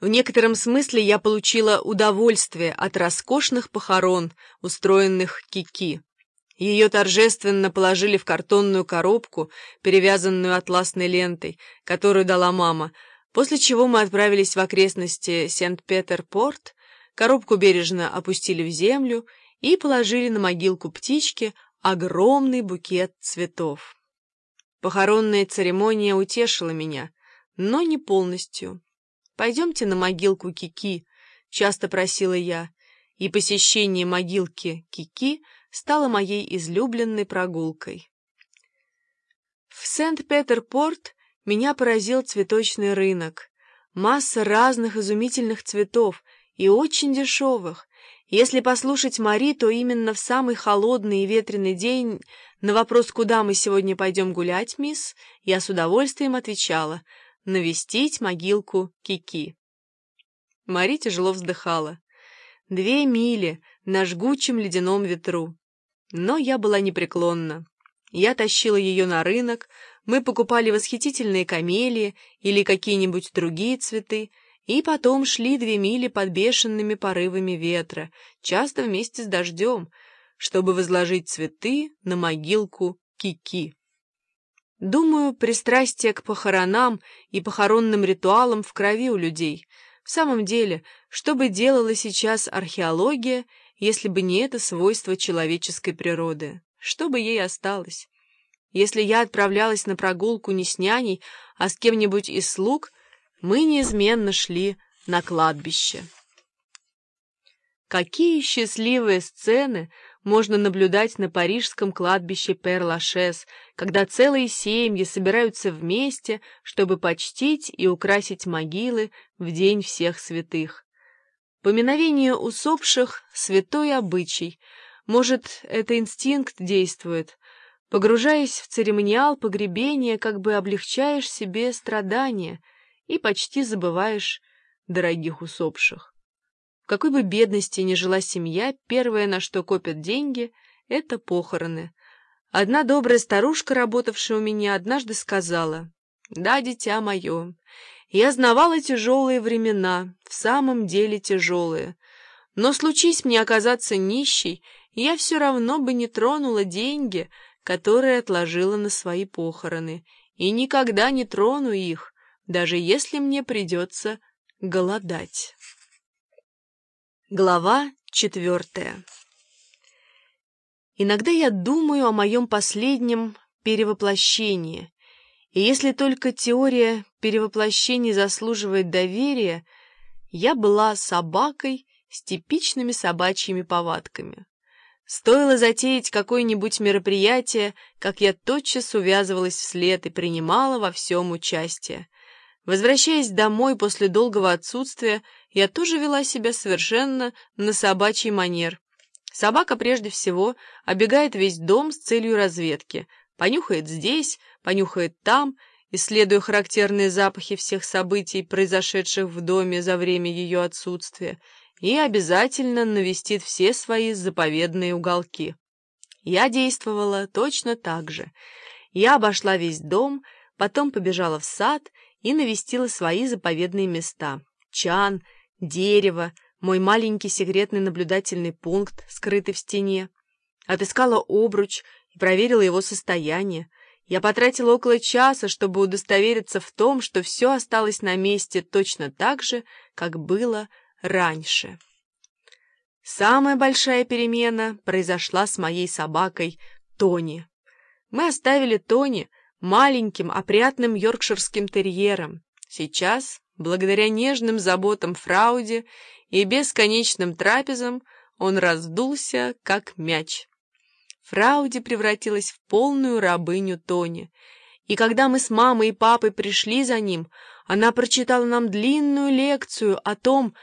В некотором смысле я получила удовольствие от роскошных похорон, устроенных Кики. Ее торжественно положили в картонную коробку, перевязанную атласной лентой, которую дала мама, после чего мы отправились в окрестности Сент-Петер-Порт, коробку бережно опустили в землю и положили на могилку птички огромный букет цветов. Похоронная церемония утешила меня, но не полностью. «Пойдемте на могилку Кики», — часто просила я, и посещение могилки Кики стало моей излюбленной прогулкой. В Сент-Петер-Порт меня поразил цветочный рынок. Масса разных изумительных цветов и очень дешевых. Если послушать Мари, то именно в самый холодный и ветреный день на вопрос, куда мы сегодня пойдем гулять, мисс, я с удовольствием отвечала — навестить могилку Кики. Мари тяжело вздыхала. Две мили на жгучем ледяном ветру. Но я была непреклонна. Я тащила ее на рынок, мы покупали восхитительные камелии или какие-нибудь другие цветы, и потом шли две мили под бешеными порывами ветра, часто вместе с дождем, чтобы возложить цветы на могилку Кики. Думаю, пристрастие к похоронам и похоронным ритуалам в крови у людей. В самом деле, что бы делала сейчас археология, если бы не это свойство человеческой природы? Что бы ей осталось? Если я отправлялась на прогулку не с няней, а с кем-нибудь из слуг, мы неизменно шли на кладбище. Какие счастливые сцены можно наблюдать на парижском кладбище Пер-Лашес, когда целые семьи собираются вместе, чтобы почтить и украсить могилы в День всех святых. Поминовение усопших — святой обычай. Может, это инстинкт действует. Погружаясь в церемониал погребения, как бы облегчаешь себе страдания и почти забываешь дорогих усопших. В какой бы бедности ни жила семья, первое, на что копят деньги, — это похороны. Одна добрая старушка, работавшая у меня, однажды сказала, «Да, дитя мое, я знавала тяжелые времена, в самом деле тяжелые. Но случись мне оказаться нищей, я все равно бы не тронула деньги, которые отложила на свои похороны, и никогда не трону их, даже если мне придется голодать». Глава четвертая Иногда я думаю о моем последнем перевоплощении, и если только теория перевоплощений заслуживает доверия, я была собакой с типичными собачьими повадками. Стоило затеять какое-нибудь мероприятие, как я тотчас увязывалась вслед и принимала во всем участие. Возвращаясь домой после долгого отсутствия, я тоже вела себя совершенно на собачий манер. Собака прежде всего обегает весь дом с целью разведки, понюхает здесь, понюхает там, исследуя характерные запахи всех событий, произошедших в доме за время ее отсутствия, и обязательно навестит все свои заповедные уголки. Я действовала точно так же. Я обошла весь дом, потом побежала в сад и навестила свои заповедные места. Чан, дерево, мой маленький секретный наблюдательный пункт, скрытый в стене. Отыскала обруч и проверила его состояние. Я потратила около часа, чтобы удостовериться в том, что все осталось на месте точно так же, как было раньше. Самая большая перемена произошла с моей собакой Тони. Мы оставили Тони маленьким, опрятным йоркширским терьером. Сейчас, благодаря нежным заботам Фрауди и бесконечным трапезам, он раздулся, как мяч. Фрауди превратилась в полную рабыню Тони. И когда мы с мамой и папой пришли за ним, она прочитала нам длинную лекцию о том,